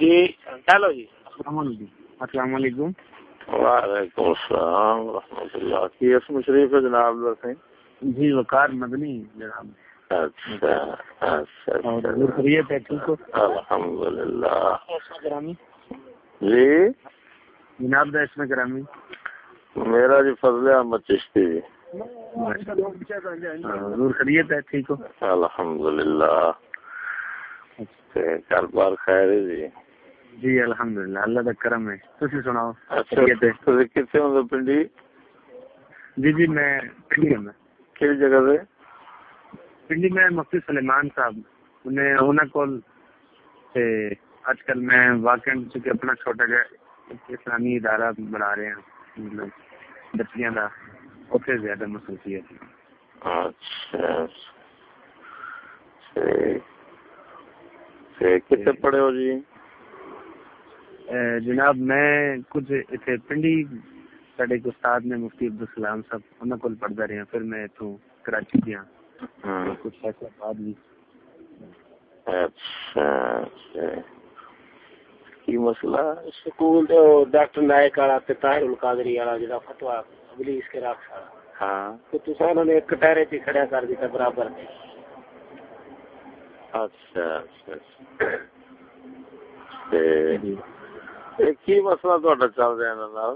جی چلو جی۔ السلام علیکم۔ السلام علیکم۔ وعلیکم السلام ورحمۃ اللہ۔ کی اسم شریف ہے جناب سے جی وقار مدنی جناب اچھا اچھا اور حضور خیریت ہے ٹھیک ہو؟ الحمد للہ جی؟ جناب دا اسم گرامی۔ میرا جی فضل احمد چشتی۔ جی حضور خیریت ہے ٹھیک ہو؟ الحمد للہ کاروبار خیر ہے جی۔ جی الحمد للہ اللہ کا کرم ہے۔ سناؤ اچھا ہے؟ تسی کتنے ہوں پنڈی؟ جی جی میں پنڈی ہوں کس جگہ سے؟ پنڈی میں مفتی سلیمان صاحب۔ انہیں انہوں کول تے آج کل میں واقع چونکہ اپنا چھوٹا جا اسلامی ادارہ بنا رہے ہیں مطلب بچیاں دا اتنے زیادہ مصروفیت اچھا ٹھیک۔ کتنے پڑھے ہو جی؟ جناب میں کچھ اتنے پنڈی سڈے ایک استاد نے مفتی عبدالسلام صاحب انہوں کو پڑھتا رہا پھر میں اتوں کراچی گیا ہاں۔ کچھ فیصلہ بعد بھی اچھا کی مسئلہ؟ سکول تو ڈاکٹر نائک والا تے طاہر القادری والا جڑا فتوا ابلیس کے راکھ والا ہاں۔ تو تساں انہوں نے ایک کٹہرے تے کھڑا کر دیتا برابر۔ اچھا اچھا اچھا۔ تے کی مسئلہ تہاڈا چل رہا ہے نال؟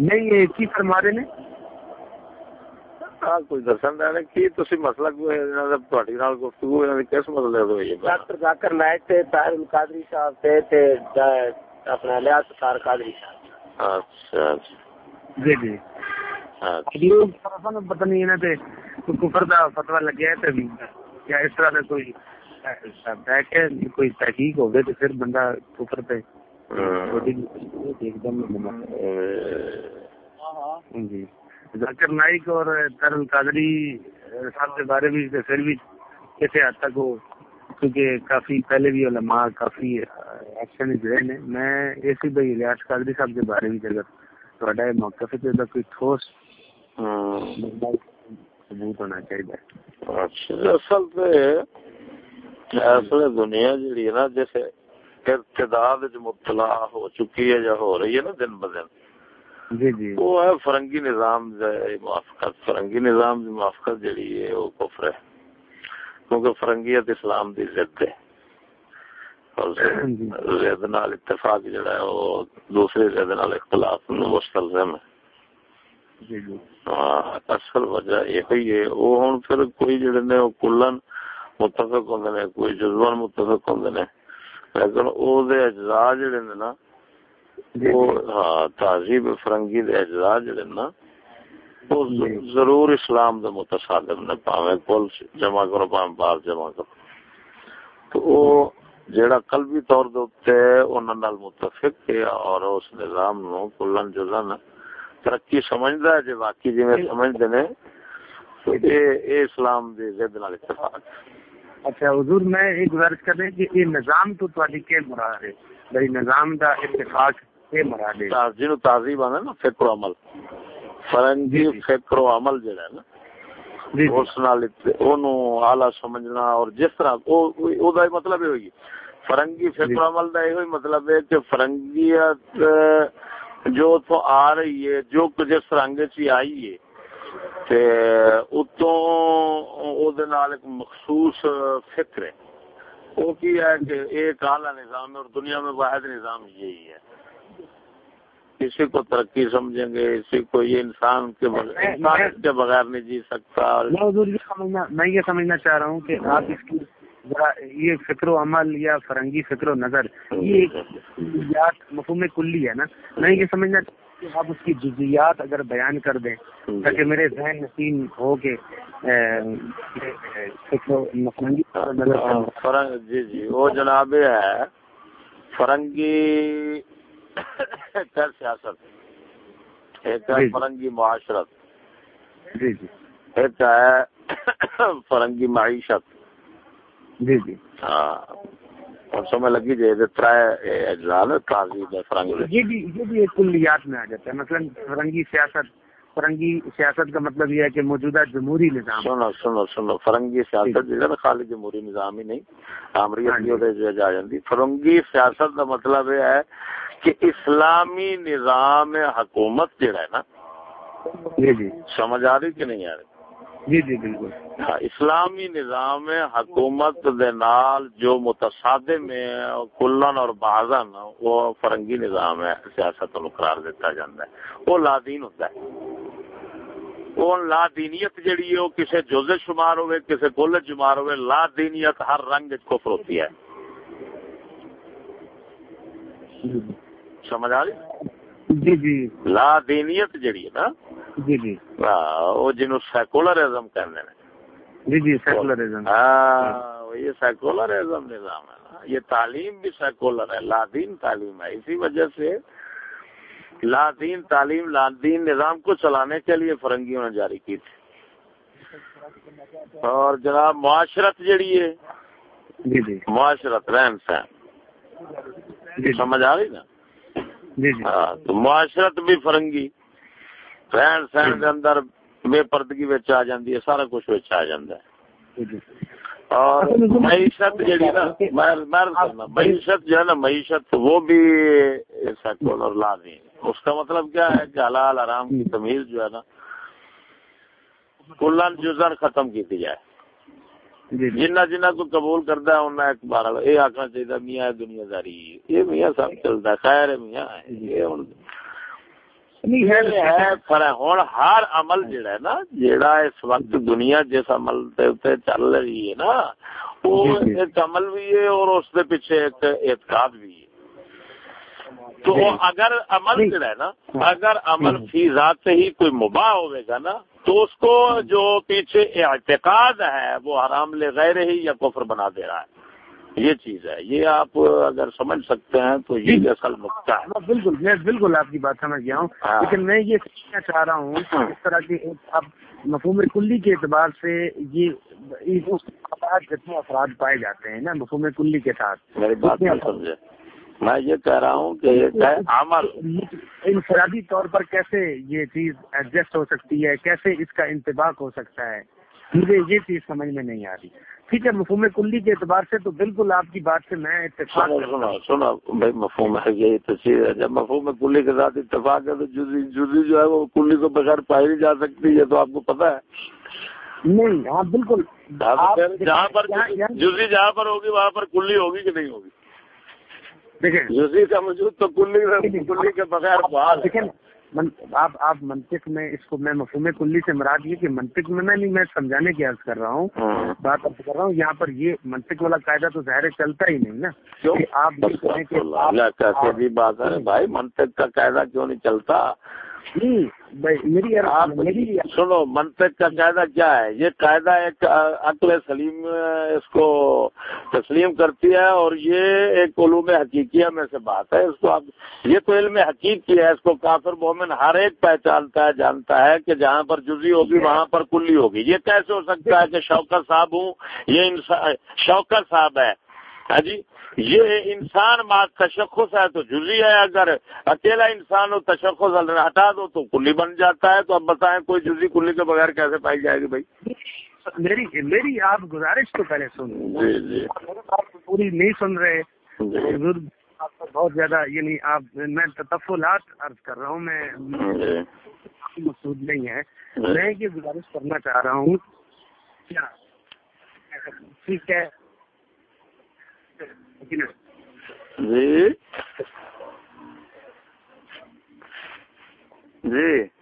نہیں یہ کی فرما رہے نے آ کوئی دسن دے کی تسی مسئلہ کوئی انہاں دا تہاڈی نال گفتگو انہاں دی کس مسئلے تے ہوئی ہے؟ ڈاکٹر ذاکر نائک تے طاہر القادری صاحب تے تے جا- اپنا لیاس تار قادری صاحب۔ اچھا اچھا۔ جی جی۔ پتہ نہیں تے کوئی کفر دا فتوا لگیا ہے تے یا اس طرح دا کوئی ہے کہ کوئی تحقیق ہوگی تو پھر بندہ کفر پہ ہاں۔ ایک دم جی ذاکر نائک اور ترل قادری صاحب کے بارے میں تو پھر بھی کیسے حد تک وہ کیونکہ کافی پہلے بھی علماء کافی ایکشن جڑے نے میں اسی بھائی ریاض قادری صاحب کے بارے میں اگر تھوڑا یہ موقف ہے تو کوئی ٹھوس ہاں۔ ثبوت ہونا چاہیے اچھا اصل تے اصل دنیا جڑی ہے نا جیسے ارتداد مبتلا ہو چکی ہے یا ہو رہی ہے نا دن بدن جی جی۔ وہ ہے فرنگی نظام موافقت فرنگی نظام دی موافقت جڑی ہے وہ کفر ہے۔ کیونکہ فرنگیت اسلام دی ضد ہے۔ اور جی۔ نال اتفاق جڑا ہے وہ دوسری ضد نال اختلاف مستلزم ہے۔ ہاں، اصل وجہ یہ ہے۔ وہ ہن پھر کوئی جڑے نے وہ کلن متفق ہوندے نے کوئی جزوان متفق ہوندے نے۔ لیکن او دے اجزاء جڑے نے نا جی وہ ہاں تہذیب فرنگی دے اجزاء جڑے نا وہ جی۔ ضرور اسلام دے متصادم نے پاویں کل جمع کرو پاویں بار جمع کرو۔ تو وہ جیڑا قلبی طور دے اوتے انہاں نال متفق ہے اور اس نظام نو کلن جزن ترقی سمجھدا ہے جے واقعی جویں سمجھدے نے۔ اے اسلام دے ضد نال اتفاق۔ ہے اچھا حضور میں ایک گزارش کر رہے کہ یہ نظام تو تواڈی کے مراد ہے؟ بھائی نظام دا اتفاق کے مراد ہے۔ جنوں تہذیب آنا نا فکر و عمل۔ فرنگی جی، جی۔ فکر و عمل جڑا ہے نا جی اس نال اونوں اعلی سمجھنا اور جس طرح او دا مطلب یہ ہوئی۔ فرنگی فکر۔ و عمل دا یہ مطلب ہے کہ فرنگیت جو تو آ رہی ہے جو جس رنگ چ آئی ہے تے اتوں او دے نال ایک مخصوص فکر ہے۔ وہ کی ہے کہ ایک اعلی نظام ہے اور دنیا میں واحد نظام یہی ہے۔ کسی کو ترقی سمجھیں گے کسی کو یہ انسان کے بغیر انسان کے بغیر نہیں جی سکتا۔ اور میں یہ سمجھنا چاہ رہا ہوں کہ آپ اس کی یہ فکر و عمل یا فرنگی فکر و نظر یہ مفہوم کلی ہے نا۔ میں یہ سمجھنا کہ آپ اس کی جزیات اگر بیان کر دیں تاکہ میرے ذہن نشین ہو نظر ہاں، جی جی وہ جناب ہے فرنگی سیاست ایک ہے جی۔ فرنگی معاشرت جی جی۔ ایک ہے فرنگی معیشت۔ جی جی۔ ہاں۔ لگی جی ترائے اجزاء نے تہذیب ہے فرنگ دے یہ بھی یہ بھی ایک کلیات میں آ جاتا ہے۔ مثلا فرنگی سیاست فرنگی سیاست کا مطلب یہ ہے کہ موجودہ جمہوری نظام۔ سنو سنو سنو فرنگی سیاست جہاں خالی جمہوری نظام ہی نہیں ہاں آمریت جی۔ بھی جا جاندی فرنگی سیاست کا مطلب یہ ہے کہ اسلامی نظام حکومت جڑا ہے نا جی جی۔ سمجھ آ رہی کہ نہیں آ رہی؟ جی جی بالکل۔ ہاں، اسلامی نظام حکومت دے نال جو متصادم ہے کلن اور بازن وہ فرنگی نظام ہے سیاست نو قرار دیتا جاتا ہے۔ وہ لا دین ہوتا ہے۔ وہ لا دینیت جڑی ہے وہ کسی جز شمار ہوئے کسی کل شمار ہوئے لا دینیت ہر رنگ وچ کفر ہوتی ہے۔ سمجھ آ رہی؟ جی جی۔ لا دینیت جڑی ہے نا؟ جی جی۔ ہاں، وہ جنوں سیکولرزم کہندے نے۔ جی جی سیکولرزم۔ ہاں یہ سیکولرزم نظام ہے نا۔ یہ تعلیم بھی سیکولر ہے لادین تعلیم ہے۔ اسی وجہ سے لادین تعلیم لادین نظام کو چلانے کے لیے فرنگیوں نے جاری کی تھی۔ اور جناب معاشرت جڑی ہے۔ جی جی۔ معاشرت رہن سہن۔ سمجھ آ رہی نا؟ ہاں تو معاشرت بھی فرنگی۔ رہن سہن کے اندر بے پردگی وچ آ جاندی ہے سارا کچھ وچ آ جاندا ہے۔ جی اور معیشت جڑی نا میں معیشت جو ہے نا معیشت وہ بھی سیکولر لا دی اس کا مطلب کیا ہے کہ حلال آرام کی تمیز جو ہے نا کلن جزن ختم کی جائے۔ جی جی جنہ جنہ کو قبول کرتا ہے انہیں ایک بار یہ آخنا چاہیے میاں دنیا داری۔ یہ میاں سب چلتا ہے خیر میاں۔ ہن۔ ہر عمل جڑا ہے نا جڑا اس وقت دنیا جس عمل چل رہی ہے نا وہ جی، جی۔ ایک عمل بھی ہے اور اس دے پیچھے ایک اعتقاد بھی ہے۔ تو جی۔ اگر عمل۔ جڑا ہے نا ہاں۔ اگر عمل ہوں۔ فی ذات سے ہی کوئی مباح ہوئے گا نا تو اس کو جو پیچھے اعتقاد ہے وہ حرام لے غیر ہی یا کفر بنا دے رہا ہے یہ چیز ہے یہ آپ اگر سمجھ سکتے ہیں تو یہ اصل نقطہ ہے ہاں، بالکل میں بالکل آپ کی بات سمجھ گیا ہوں ہاں۔ لیکن میں یہ کہنا چاہ رہا ہوں کہ اس طرح ایک اب مفہوم کلی کے اعتبار سے یہ جتنے افراد پائے جاتے ہیں نا مفہوم کلی کے ساتھ میری بات نہیں سمجھے میں یہ کہہ رہا ہوں کہ یہ ہے عمل انفرادی طور پر کیسے یہ چیز ایڈجسٹ ہو سکتی ہے؟ کیسے اس کا انتباق ہو سکتا ہے؟ مجھے یہ چیز سمجھ میں نہیں آ رہی۔ ٹھیک ہے مفہوم کلی کے اعتبار سے تو بالکل آپ کی بات سے میں اتفاق سنو بھائی مفہوم ہے یہی تصویر ہے۔ جب مفہوم کلی کے ساتھ اتفاق ہے تو جزی جزی جو ہے وہ کلی کو بغیر پائی جا سکتی ہے تو آپ کو پتا ہے۔ نہیں ہاں بالکل۔ جہاں پر یہاں- جزی جہاں پر ہوگی وہاں پر کلی ہوگی کہ نہیں ہوگی؟ دیکھیں جزی کا موجود تو کلی کلی کے بغیر بحال ہے۔ دیکھیں من- آپ آپ منطق میں اس کو میں مفہوم کلی سے مراد یہ کہ منطق میں میں نہیں میں سمجھانے کی عرض کر رہا ہوں ہاں۔ بات اب کر رہا ہوں یہاں پر یہ منطق والا قاعدہ تو ظاہر ہے چلتا ہی نہیں نا۔ کہ آپ کیسے بھی بات ہے بھائی منطق کا قاعدہ کیوں نہیں چلتا؟ میری سنو منطق کا قاعدہ کیا ہے؟ یہ قاعدہ ایک عقل سلیم اس کو تسلیم کرتی ہے اور یہ ایک علوم حقیقیہ میں سے بات ہے۔ اس کو یہ تو علم حقیقی ہے اس کو کافر مومن ہر ایک پہچانتا ہے جانتا ہے کہ جہاں پر جزی ہوگی وہاں پر کلی ہوگی۔ یہ کیسے ہو سکتا ہے کہ شوکت صاحب ہوں؟ یہ انسان شوکت صاحب ہے۔ ہاں جی؟ یہ انسان بات تشخص ہے تو جزی ہے اگر اکیلا انسان ہو تشخص ہٹا دو تو کلی بن جاتا ہے تو اب بتائیں کوئی جزی کلی کے بغیر کیسے پائی جائے گی بھائی؟ میری میری آپ گزارش تو پہلے سن. جی جی۔ پوری نہیں سن رہے۔ جی۔ آپ کو بہت زیادہ یعنی آپ میں تطفلات عرض کر رہا ہوں میں جی۔ مقصود نہیں ہے میں یہ گزارش کرنا چاہ رہا ہوں۔ کیا؟ ٹھیک ہے۔ جی۔ جی۔